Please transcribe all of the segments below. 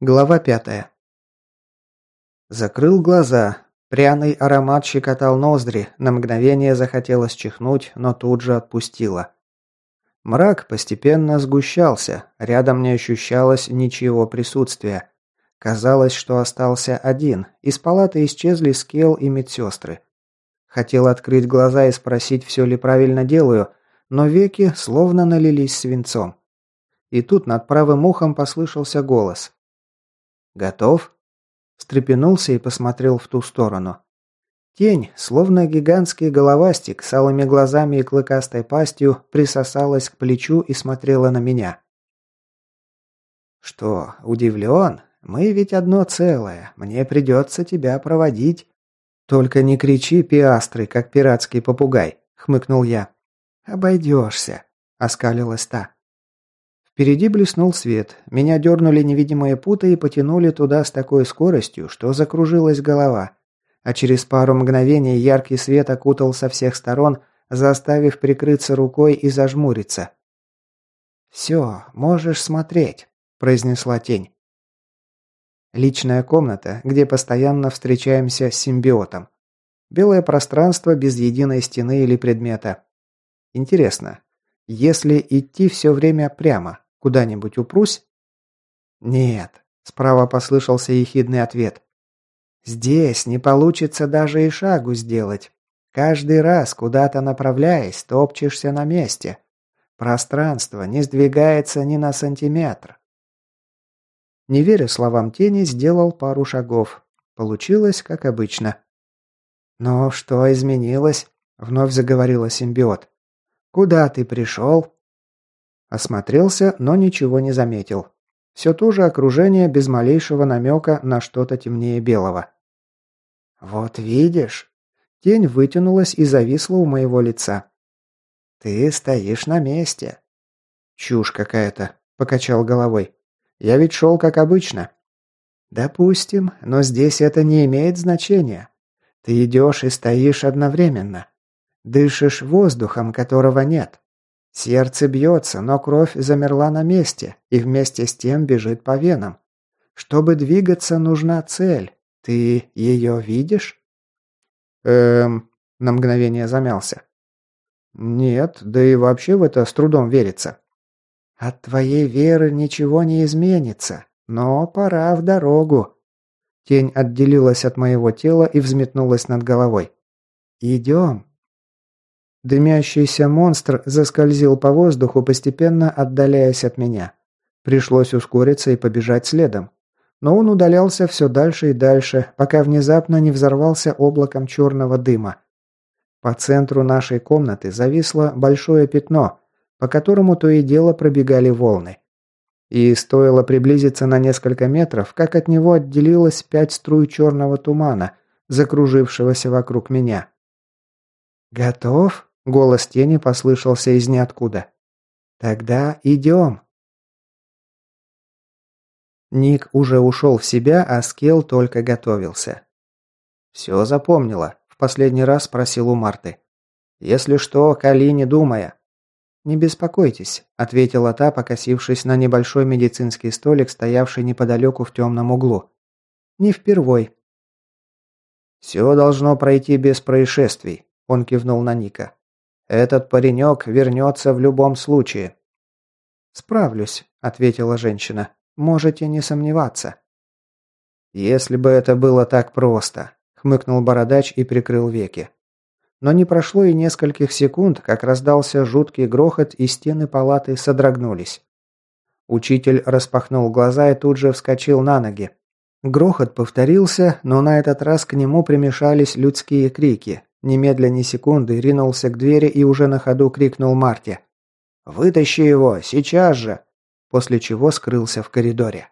Глава пятая. Закрыл глаза. Пряный аромат щекотал ноздри, на мгновение захотелось чихнуть, но тут же отпустило. Мрак постепенно сгущался, рядом не ощущалось ничего присутствия. Казалось, что остался один, из палаты исчезли скел и медсестры. Хотел открыть глаза и спросить, все ли правильно делаю, но веки словно налились свинцом. И тут над правым ухом послышался голос. «Готов?» Встрепенулся и посмотрел в ту сторону. Тень, словно гигантский головастик с алыми глазами и клыкастой пастью, присосалась к плечу и смотрела на меня. «Что, удивлен? Мы ведь одно целое. Мне придется тебя проводить». «Только не кричи, пиастры, как пиратский попугай», — хмыкнул я. «Обойдешься», — оскалилась та. Впереди блеснул свет. Меня дернули невидимые путы и потянули туда с такой скоростью, что закружилась голова. А через пару мгновений яркий свет окутал со всех сторон, заставив прикрыться рукой и зажмуриться. «Все, можешь смотреть», – произнесла тень. Личная комната, где постоянно встречаемся с симбиотом. Белое пространство без единой стены или предмета. Интересно, если идти все время прямо, Куда-нибудь упрусь?» «Нет», – справа послышался ехидный ответ. «Здесь не получится даже и шагу сделать. Каждый раз, куда-то направляясь, топчешься на месте. Пространство не сдвигается ни на сантиметр». Не веря словам тени, сделал пару шагов. Получилось, как обычно. «Но что изменилось?» – вновь заговорила симбиот. «Куда ты пришел?» Осмотрелся, но ничего не заметил. Все то же окружение без малейшего намека на что-то темнее белого. «Вот видишь?» Тень вытянулась и зависла у моего лица. «Ты стоишь на месте». «Чушь какая-то», – покачал головой. «Я ведь шел как обычно». «Допустим, но здесь это не имеет значения. Ты идешь и стоишь одновременно. Дышишь воздухом, которого нет. Сердце бьется, но кровь замерла на месте и вместе с тем бежит по венам. Чтобы двигаться, нужна цель. Ты ее видишь? Эм, на мгновение замялся. Нет, да и вообще в это с трудом верится. От твоей веры ничего не изменится, но пора в дорогу. Тень отделилась от моего тела и взметнулась над головой. Идем. Дымящийся монстр заскользил по воздуху, постепенно отдаляясь от меня. Пришлось ускориться и побежать следом. Но он удалялся все дальше и дальше, пока внезапно не взорвался облаком черного дыма. По центру нашей комнаты зависло большое пятно, по которому то и дело пробегали волны. И стоило приблизиться на несколько метров, как от него отделилось пять струй черного тумана, закружившегося вокруг меня. «Готов?» Голос тени послышался из ниоткуда. «Тогда идем». Ник уже ушел в себя, а Скелл только готовился. «Все запомнила», – в последний раз спросил у Марты. «Если что, кали не думая». «Не беспокойтесь», – ответила та, покосившись на небольшой медицинский столик, стоявший неподалеку в темном углу. «Не впервой». «Все должно пройти без происшествий», – он кивнул на Ника. Этот паренек вернется в любом случае». «Справлюсь», — ответила женщина. «Можете не сомневаться». «Если бы это было так просто», — хмыкнул бородач и прикрыл веки. Но не прошло и нескольких секунд, как раздался жуткий грохот, и стены палаты содрогнулись. Учитель распахнул глаза и тут же вскочил на ноги. Грохот повторился, но на этот раз к нему примешались людские крики, Немедля ни секунды ринулся к двери и уже на ходу крикнул Марте. «Вытащи его! Сейчас же!» После чего скрылся в коридоре.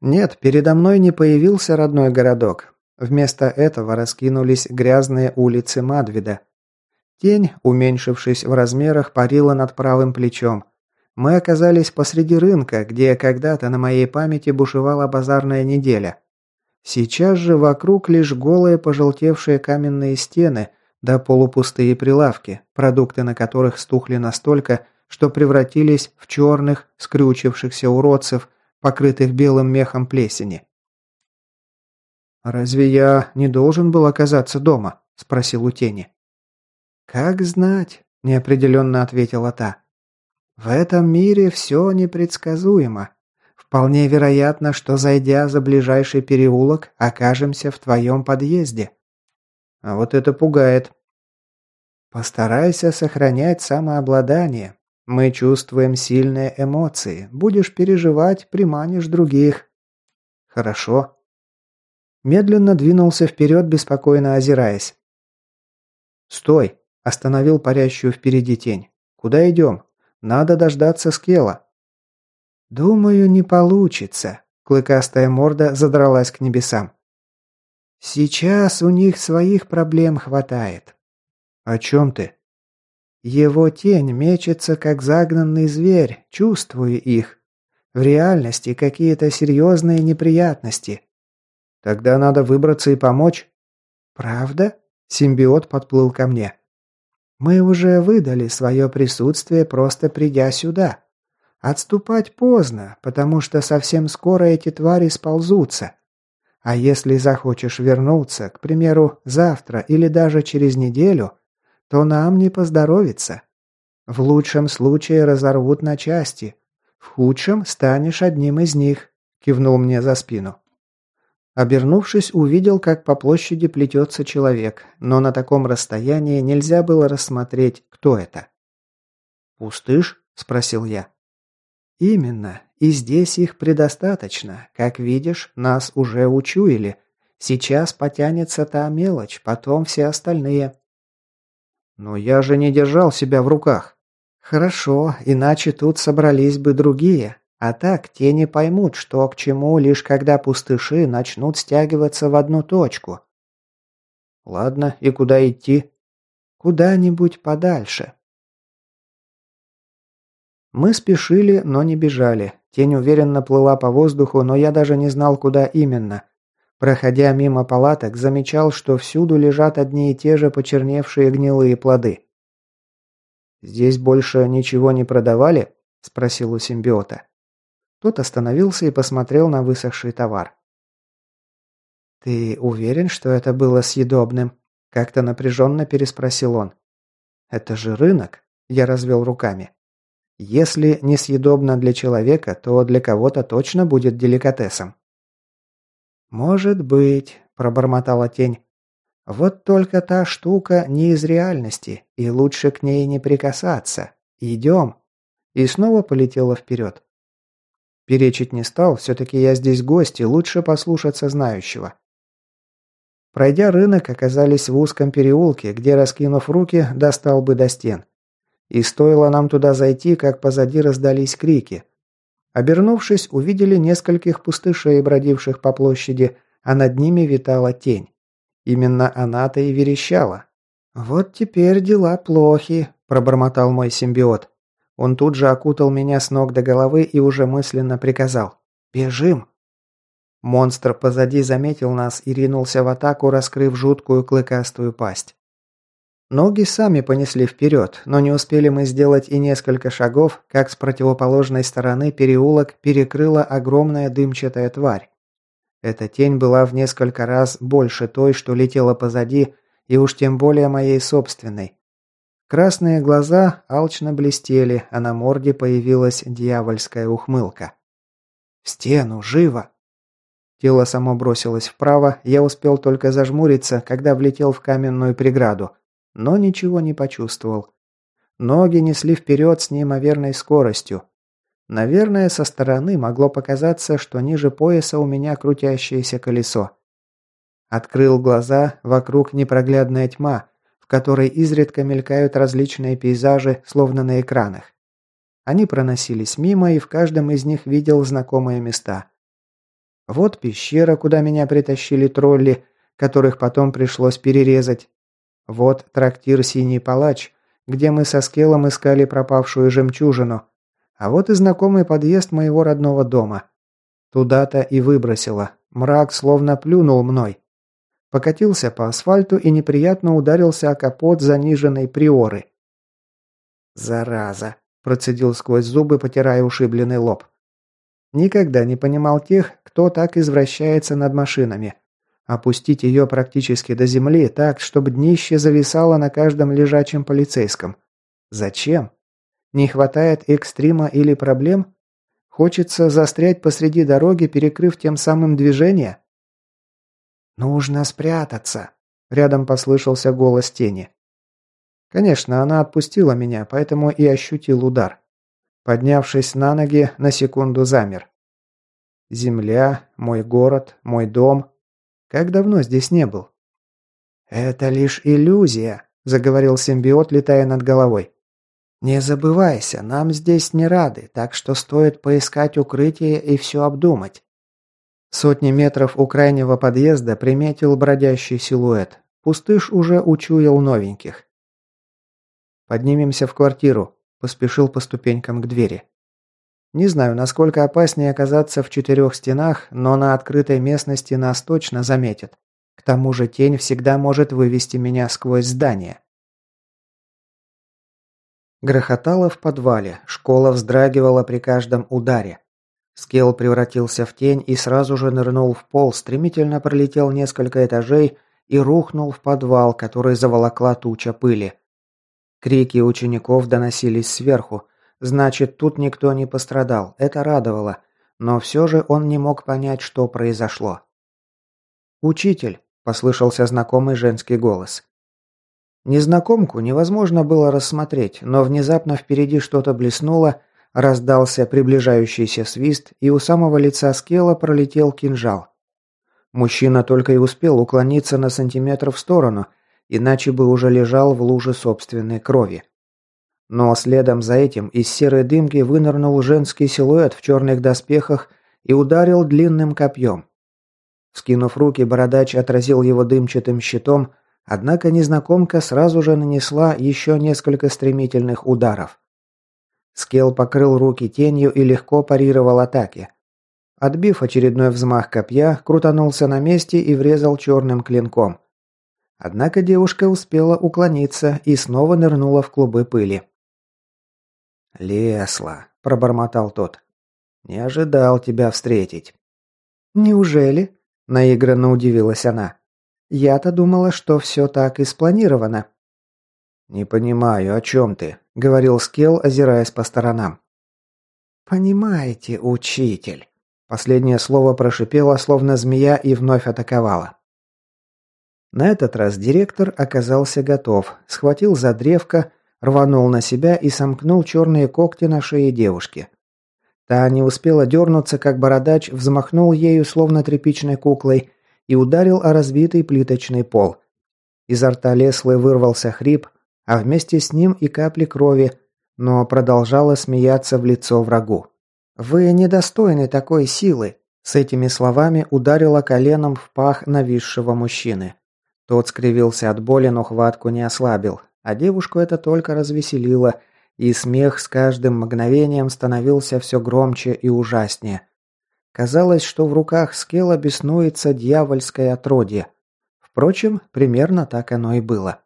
Нет, передо мной не появился родной городок. Вместо этого раскинулись грязные улицы Мадвида. Тень, уменьшившись в размерах, парила над правым плечом. Мы оказались посреди рынка, где когда-то на моей памяти бушевала базарная неделя. Сейчас же вокруг лишь голые пожелтевшие каменные стены да полупустые прилавки, продукты на которых стухли настолько, что превратились в черных, скрючившихся уродцев, покрытых белым мехом плесени. «Разве я не должен был оказаться дома?» – спросил у тени. «Как знать», – неопределенно ответила та. «В этом мире все непредсказуемо. Вполне вероятно, что, зайдя за ближайший переулок, окажемся в твоем подъезде». «А вот это пугает». «Постарайся сохранять самообладание. Мы чувствуем сильные эмоции. Будешь переживать, приманишь других». «Хорошо», Медленно двинулся вперед, беспокойно озираясь. «Стой!» – остановил парящую впереди тень. «Куда идем? Надо дождаться Скела». «Думаю, не получится», – клыкастая морда задралась к небесам. «Сейчас у них своих проблем хватает». «О чем ты?» «Его тень мечется, как загнанный зверь, чувствую их. В реальности какие-то серьезные неприятности. Тогда надо выбраться и помочь. Правда? Симбиот подплыл ко мне. Мы уже выдали свое присутствие, просто придя сюда. Отступать поздно, потому что совсем скоро эти твари сползутся. А если захочешь вернуться, к примеру, завтра или даже через неделю, то нам не поздоровится. В лучшем случае разорвут на части. В худшем станешь одним из них», – кивнул мне за спину. Обернувшись, увидел, как по площади плетется человек, но на таком расстоянии нельзя было рассмотреть, кто это. «Пустыш?» – спросил я. «Именно. И здесь их предостаточно. Как видишь, нас уже учуяли. Сейчас потянется та мелочь, потом все остальные». «Но я же не держал себя в руках». «Хорошо, иначе тут собрались бы другие, а так те не поймут, что к чему, лишь когда пустыши начнут стягиваться в одну точку. Ладно, и куда идти? Куда-нибудь подальше. Мы спешили, но не бежали. Тень уверенно плыла по воздуху, но я даже не знал, куда именно. Проходя мимо палаток, замечал, что всюду лежат одни и те же почерневшие гнилые плоды. «Здесь больше ничего не продавали?» – спросил у симбиота. Тот остановился и посмотрел на высохший товар. «Ты уверен, что это было съедобным?» Как-то напряженно переспросил он. «Это же рынок», – я развел руками. «Если не съедобно для человека, то для кого-то точно будет деликатесом». «Может быть», – пробормотала тень. «Вот только та штука не из реальности, и лучше к ней не прикасаться. Идем». И снова полетела вперед. Перечить не стал, все-таки я здесь гость, и лучше послушаться знающего. Пройдя рынок, оказались в узком переулке, где, раскинув руки, достал бы до стен. И стоило нам туда зайти, как позади раздались крики. Обернувшись, увидели нескольких пустышей, бродивших по площади, а над ними витала тень. Именно она-то и верещала. «Вот теперь дела плохи», – пробормотал мой симбиот. Он тут же окутал меня с ног до головы и уже мысленно приказал «Бежим!». Монстр позади заметил нас и ринулся в атаку, раскрыв жуткую клыкастую пасть. Ноги сами понесли вперед, но не успели мы сделать и несколько шагов, как с противоположной стороны переулок перекрыла огромная дымчатая тварь. Эта тень была в несколько раз больше той, что летела позади, и уж тем более моей собственной. Красные глаза алчно блестели, а на морде появилась дьявольская ухмылка. «В стену! Живо!» Тело само бросилось вправо, я успел только зажмуриться, когда влетел в каменную преграду, но ничего не почувствовал. Ноги несли вперед с неимоверной скоростью. Наверное, со стороны могло показаться, что ниже пояса у меня крутящееся колесо. Открыл глаза, вокруг непроглядная тьма, которой изредка мелькают различные пейзажи, словно на экранах. Они проносились мимо, и в каждом из них видел знакомые места. Вот пещера, куда меня притащили тролли, которых потом пришлось перерезать. Вот трактир «Синий палач», где мы со Скелом искали пропавшую жемчужину. А вот и знакомый подъезд моего родного дома. Туда-то и выбросило. Мрак словно плюнул мной. Покатился по асфальту и неприятно ударился о капот заниженной приоры. «Зараза!» процедил сквозь зубы, потирая ушибленный лоб. Никогда не понимал тех, кто так извращается над машинами. Опустить ее практически до земли так, чтобы днище зависало на каждом лежачем полицейском. Зачем? Не хватает экстрима или проблем? Хочется застрять посреди дороги, перекрыв тем самым движение? «Нужно спрятаться», — рядом послышался голос тени. Конечно, она отпустила меня, поэтому и ощутил удар. Поднявшись на ноги, на секунду замер. Земля, мой город, мой дом. Как давно здесь не был? «Это лишь иллюзия», — заговорил симбиот, летая над головой. «Не забывайся, нам здесь не рады, так что стоит поискать укрытие и все обдумать». Сотни метров у крайнего подъезда приметил бродящий силуэт. Пустыш уже учуял новеньких. «Поднимемся в квартиру», – поспешил по ступенькам к двери. Не знаю, насколько опаснее оказаться в четырех стенах, но на открытой местности нас точно заметят. К тому же тень всегда может вывести меня сквозь здание. Грохотало в подвале, школа вздрагивала при каждом ударе. Скелл превратился в тень и сразу же нырнул в пол, стремительно пролетел несколько этажей и рухнул в подвал, который заволокла туча пыли. Крики учеников доносились сверху. Значит, тут никто не пострадал. Это радовало. Но все же он не мог понять, что произошло. «Учитель», – послышался знакомый женский голос. Незнакомку невозможно было рассмотреть, но внезапно впереди что-то блеснуло, раздался приближающийся свист, и у самого лица Скела пролетел кинжал. Мужчина только и успел уклониться на сантиметр в сторону – иначе бы уже лежал в луже собственной крови. Но следом за этим из серой дымки вынырнул женский силуэт в черных доспехах и ударил длинным копьем. Скинув руки, бородач отразил его дымчатым щитом, однако незнакомка сразу же нанесла еще несколько стремительных ударов. Скел покрыл руки тенью и легко парировал атаки. Отбив очередной взмах копья, крутанулся на месте и врезал черным клинком. Однако девушка успела уклониться и снова нырнула в клубы пыли. «Лесла», – пробормотал тот. «Не ожидал тебя встретить». «Неужели?» – наигранно удивилась она. «Я-то думала, что все так и спланировано». «Не понимаю, о чем ты?» – говорил Скел, озираясь по сторонам. «Понимаете, учитель». Последнее слово прошипело, словно змея, и вновь атаковала. На этот раз директор оказался готов, схватил за древко, рванул на себя и сомкнул черные когти на шее девушки. Та не успела дернуться, как бородач взмахнул ею, словно тряпичной куклой, и ударил о разбитый плиточный пол. Изо рта Леслы вырвался хрип, а вместе с ним и капли крови, но продолжала смеяться в лицо врагу. «Вы недостойны такой силы!» С этими словами ударила коленом в пах нависшего мужчины. Тот скривился от боли, но хватку не ослабил, а девушку это только развеселило, и смех с каждым мгновением становился все громче и ужаснее. Казалось, что в руках Скелла беснуется дьявольское отродье. Впрочем, примерно так оно и было.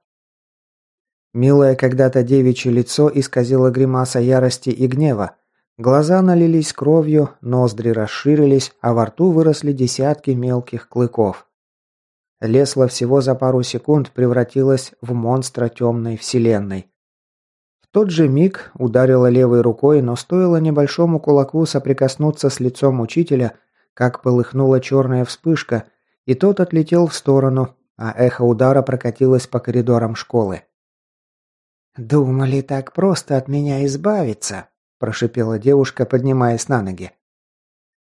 Милое когда-то девичье лицо исказило гримаса ярости и гнева. Глаза налились кровью, ноздри расширились, а во рту выросли десятки мелких клыков. Лесла всего за пару секунд превратилась в монстра темной вселенной. В тот же миг ударила левой рукой, но стоило небольшому кулаку соприкоснуться с лицом учителя, как полыхнула черная вспышка, и тот отлетел в сторону, а эхо удара прокатилось по коридорам школы. «Думали так просто от меня избавиться», – прошипела девушка, поднимаясь на ноги.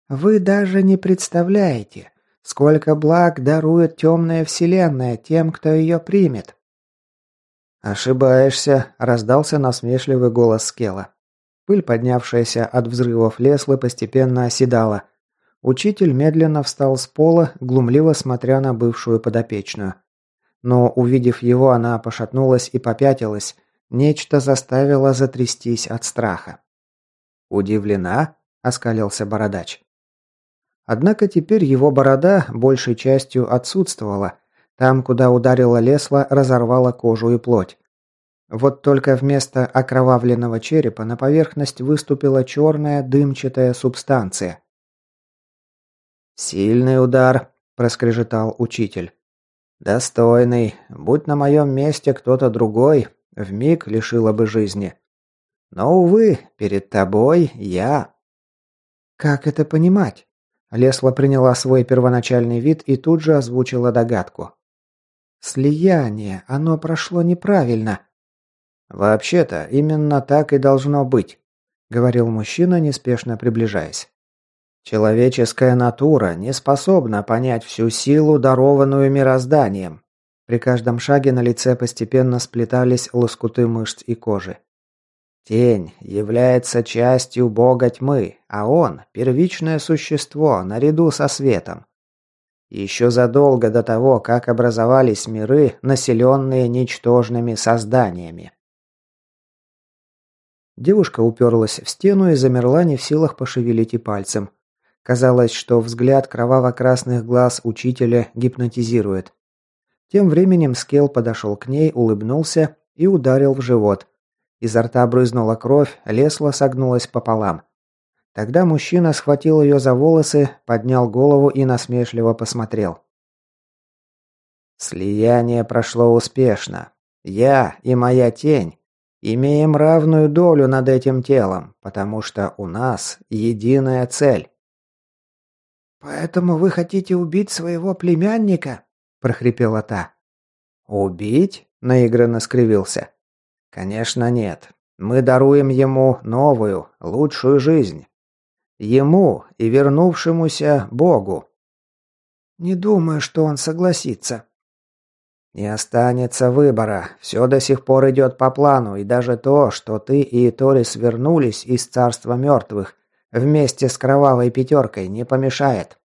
«Вы даже не представляете, Сколько благ дарует темная вселенная тем, кто ее примет?» «Ошибаешься», – раздался насмешливый голос Скела. Пыль, поднявшаяся от взрывов Леслы, постепенно оседала. Учитель медленно встал с пола, глумливо смотря на бывшую подопечную. Но, увидев его, она пошатнулась и попятилась. Нечто заставило затрястись от страха. «Удивлена?» – оскалился бородач. Однако теперь его борода большей частью отсутствовала. Там, куда ударила лесла, разорвала кожу и плоть. Вот только вместо окровавленного черепа на поверхность выступила черная дымчатая субстанция. «Сильный удар», – проскрежетал учитель. «Достойный. Будь на моем месте кто-то другой, вмиг лишила бы жизни. Но, увы, перед тобой я». «Как это понимать?» Лесла приняла свой первоначальный вид и тут же озвучила догадку. «Слияние. Оно прошло неправильно». «Вообще-то, именно так и должно быть», — говорил мужчина, неспешно приближаясь. «Человеческая натура не способна понять всю силу, дарованную мирозданием». При каждом шаге на лице постепенно сплетались лоскуты мышц и кожи. Тень является частью бога тьмы, а он – первичное существо наряду со светом. Еще задолго до того, как образовались миры, населенные ничтожными созданиями. Девушка уперлась в стену и замерла не в силах пошевелить и пальцем. Казалось, что взгляд кроваво-красных глаз учителя гипнотизирует. Тем временем Скел подошел к ней, улыбнулся и ударил в живот. Изо рта брызнула кровь, Лесла согнулась пополам. Тогда мужчина схватил ее за волосы, поднял голову и насмешливо посмотрел. «Слияние прошло успешно. Я и моя тень Имеем равную долю над этим телом, потому что у нас единая цель. Поэтому вы хотите убить своего племянника? прохрипела та. Убить? наигранно скривился. Конечно, нет. Мы даруем ему новую, лучшую жизнь. Ему и вернувшемуся Богу. Не думаю, что он согласится, «Не останется выбора. Все до сих пор идет по плану, и даже то, что ты и Торис вернулись из царства мертвых вместе с кровавой пятеркой, не помешает».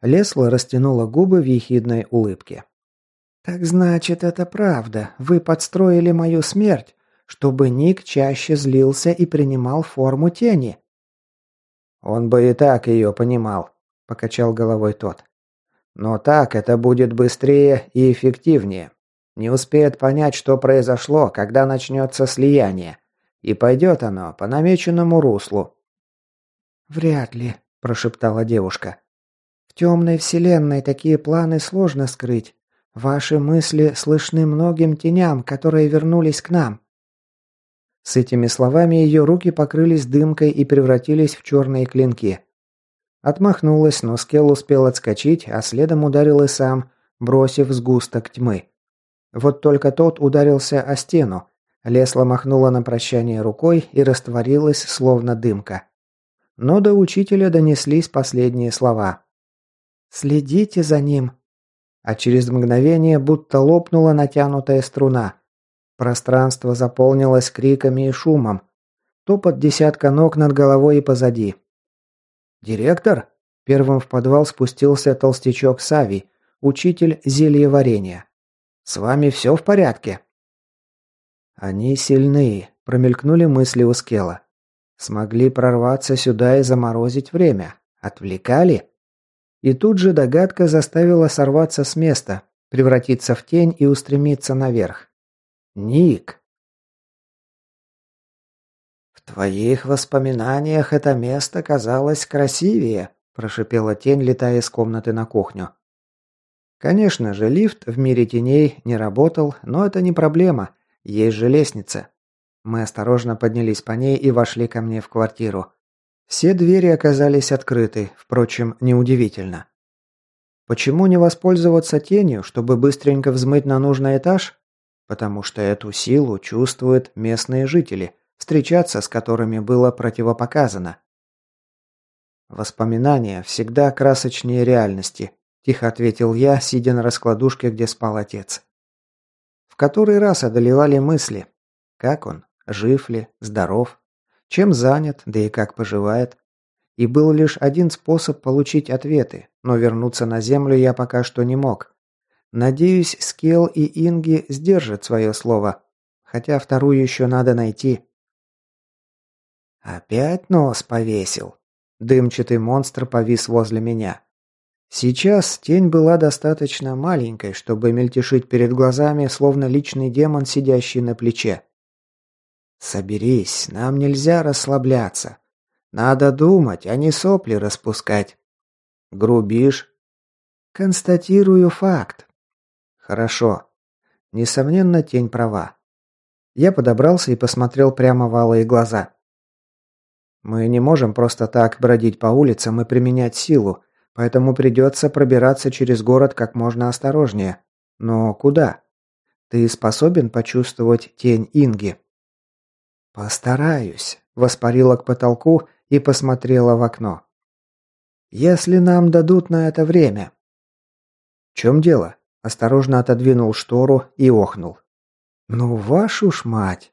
Лесла растянула губы в ехидной улыбке. «Так значит, это правда. Вы подстроили мою смерть, чтобы Ник чаще злился и принимал форму тени». «Он бы и так ее понимал», – покачал головой тот. Но так это будет быстрее и эффективнее. Не успеет понять, что произошло, когда начнется слияние. И пойдет оно по намеченному руслу. «Вряд ли», – прошептала девушка. «В темной вселенной такие планы сложно скрыть. Ваши мысли слышны многим теням, которые вернулись к нам». С этими словами ее руки покрылись дымкой и превратились в черные клинки. Отмахнулась, но Скелл успел отскочить, а следом ударил и сам, бросив сгусток тьмы. Вот только тот ударился о стену. Лесла махнула на прощание рукой и растворилась, словно дымка. Но до учителя донеслись последние слова. «Следите за ним!» А через мгновение будто лопнула натянутая струна. Пространство заполнилось криками и шумом. Топот десятка ног над головой и позади. «Директор?» Первым в подвал спустился толстячок Сави, учитель зельеварения. «С вами все в порядке?» «Они сильны», – промелькнули мысли у Скела. «Смогли прорваться сюда и заморозить время. Отвлекали?» И тут же догадка заставила сорваться с места, превратиться в тень и устремиться наверх. «Ник!» «В твоих воспоминаниях это место казалось красивее», – прошипела тень, летая из комнаты на кухню. Конечно же, лифт в мире теней не работал, но это не проблема. Есть же лестница. Мы осторожно поднялись по ней и вошли ко мне в квартиру. Все двери оказались открыты, впрочем, неудивительно. Почему не воспользоваться тенью, чтобы быстренько взмыть на нужный этаж? Потому что эту силу чувствуют местные жители – встречаться с которыми было противопоказано. «Воспоминания всегда красочнее реальности», – тихо ответил я, сидя на раскладушке, где спал отец. В который раз одолевали мысли. Как он? Жив ли? Здоров? Чем занят? Да и как поживает? И был лишь один способ получить ответы, но вернуться на Землю я пока что не мог. Надеюсь, Скел и Инги сдержат свое слово. Хотя вторую еще надо найти. Опять нос повесил. Дымчатый монстр повис возле меня. Сейчас тень была достаточно маленькой, чтобы мельтешить перед глазами, словно личный демон, сидящий на плече. «Соберись, нам нельзя расслабляться. Надо думать, а не сопли распускать. Грубишь?» «Констатирую факт». «Хорошо. Несомненно, тень права». Я подобрался и посмотрел прямо в алые глаза. «Мы не можем просто так бродить по улицам и применять силу, Поэтому придется пробираться через город как можно осторожнее. Но куда? Ты способен почувствовать тень Инги? Постараюсь, воспарила к потолку и посмотрела в окно. Если нам дадут на это время. В чем дело? Осторожно отодвинул штору и охнул. Ну, вашу ж мать!